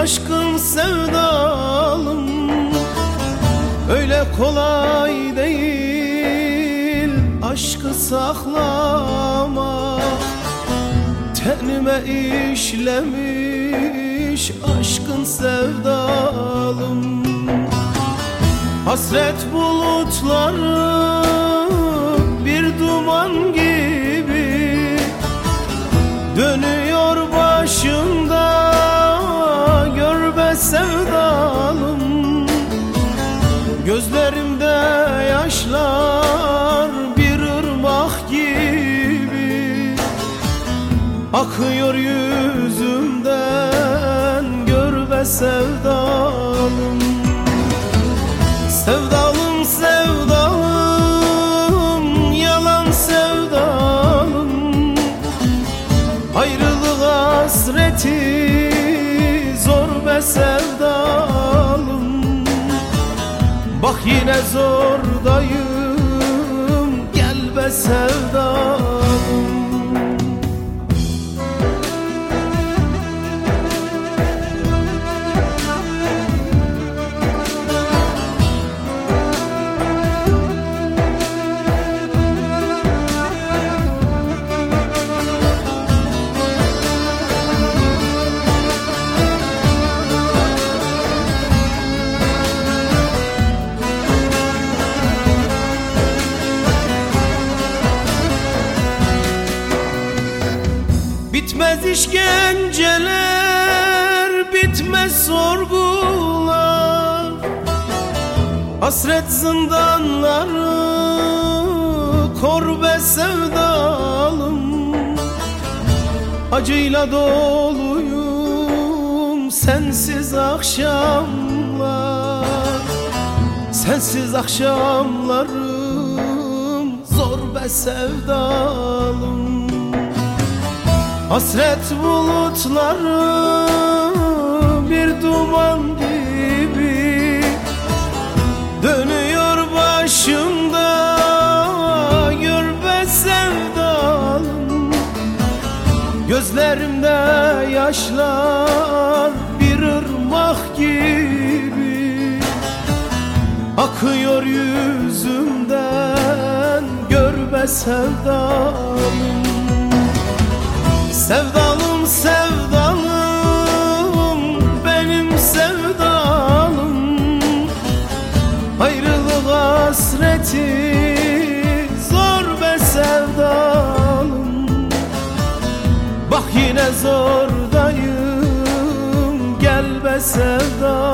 aşkın sevdalım Öyle kolay değil aşkı saklamak Tenime işlemiş aşkın sevdalım. Hasret bulutları bir duman gibi Dönüyor başımda Gözlerimde yaşlar bir ırmak gibi. Akıyor yüzümden gör be sevdalım. Sevdalım sevdalım yalan sevdalım. Ayrılık hasreti zor be sevdalım Bak yine zordayım Bitmez işkenceler, bitmez sorgular. Hasret zindanları kor be sevdalım. Acıyla doluyum sensiz akşamlar. Sensiz akşamlarım zor be sevdalım Hasret bulutları bir duman gibi Dönüyor başımda gör be sevdalım. Gözlerimde yaşlar bir ırmak gibi Akıyor yüzümden gör be sevdalım Sevdalım sevdalım benim sevdalım. Ayrılık hasreti zor be sevdalım. Bak yine zordayım gel be sevdalım